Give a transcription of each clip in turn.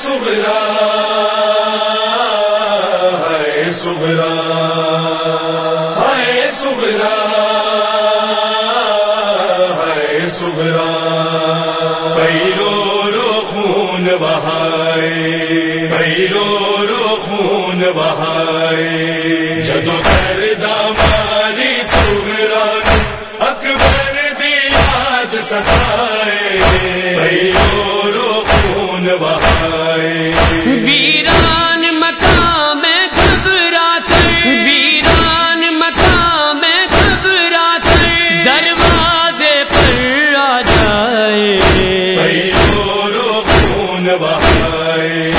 سغرا ہے سغرا ہے سغرا ہے سغرا پیرو رو خون بہائے پیرو رو خون بہائے جدو خون بہائے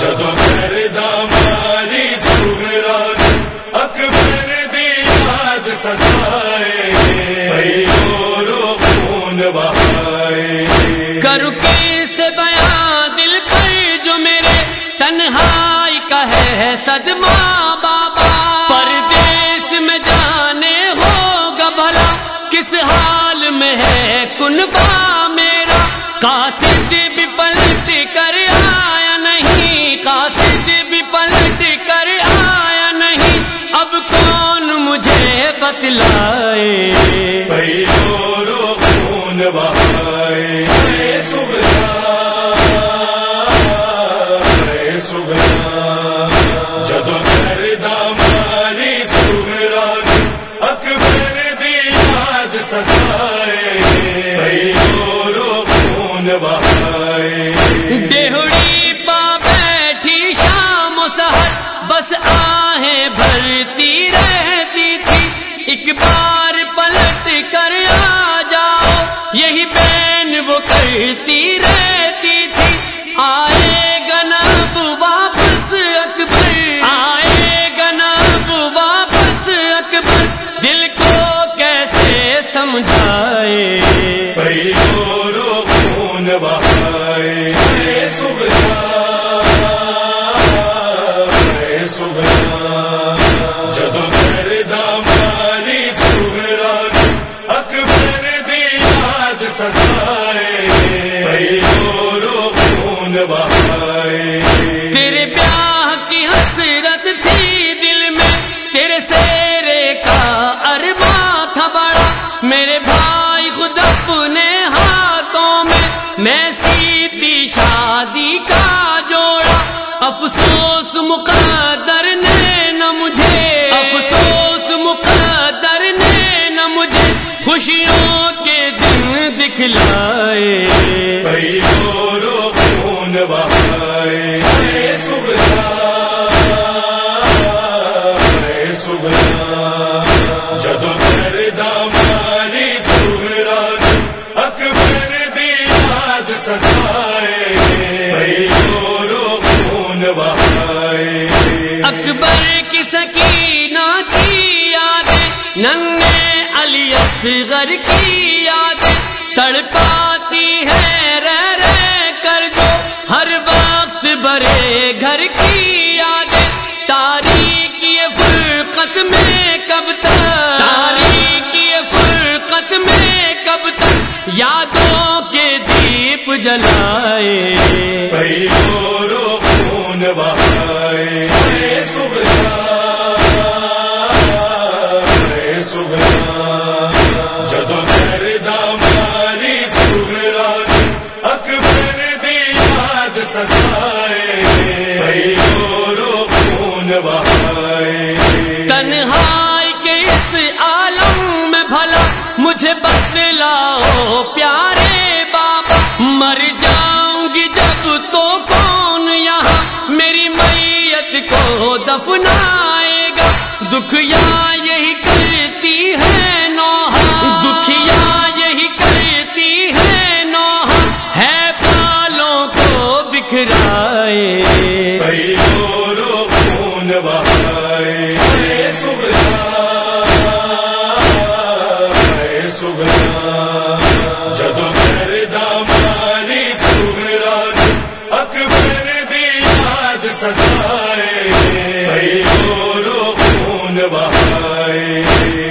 جدو کر داماری اکبر دی یاد سکھائے پیرو رو خون بہائے کرو سے بیان دل پر جو میرے تنہائی کا ہے صدمہ۔ قاصد بھی پلٹ کر آیا نہیں، قاصد بھی پلٹ کر آیا نہیں۔ اب کون مجھے بتلائے؟ رو خون بہائے۔ اے جدو اکبر دی یاد سکھائے شام بس آہیں بھرتی رہتی تھی۔ ایک بار پلٹ کر آ جاؤ، یہی بین وہ کرتی رہتی تھی۔ آئے گناب واپس اکبر۔ آئے گناب واپس اکبر۔ دل کو کیسے سمجھائے؟ افسوس مقدر نے نہ مجھے افسوس مقدر نے نہ مجھے خوشیوں کے دن دکھلائے رو خون بہا سکینہ کی یادیں ننے علی اصغر کی یادیں۔ تڑپاتی ہے، رہ رہ کر جو ہر وقت برے گھر کی یادیں۔ تاریخی فرقت میں کب تک؟ تاریخی فرقت میں کب تک؟ یادوں کے دیپ جلائے۔ رو خون بہائے تنہائی کے اس عالم میں بھلا مجھے بتلاؤ پیارے بابا، مر جاؤں گی جب تو کون یہاں؟ میری میت کو دفنائے گا دکھ یا یہ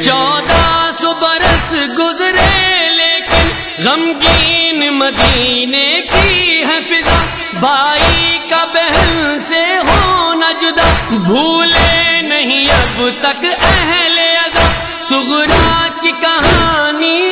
چودہ سو برس گزرے لیکن غمگین مدینے کی ہے فضا، بھائی کا بہن سے ہونا جدا۔ بھولے نہیں اب تک اہل ادا سغرا کی کہانی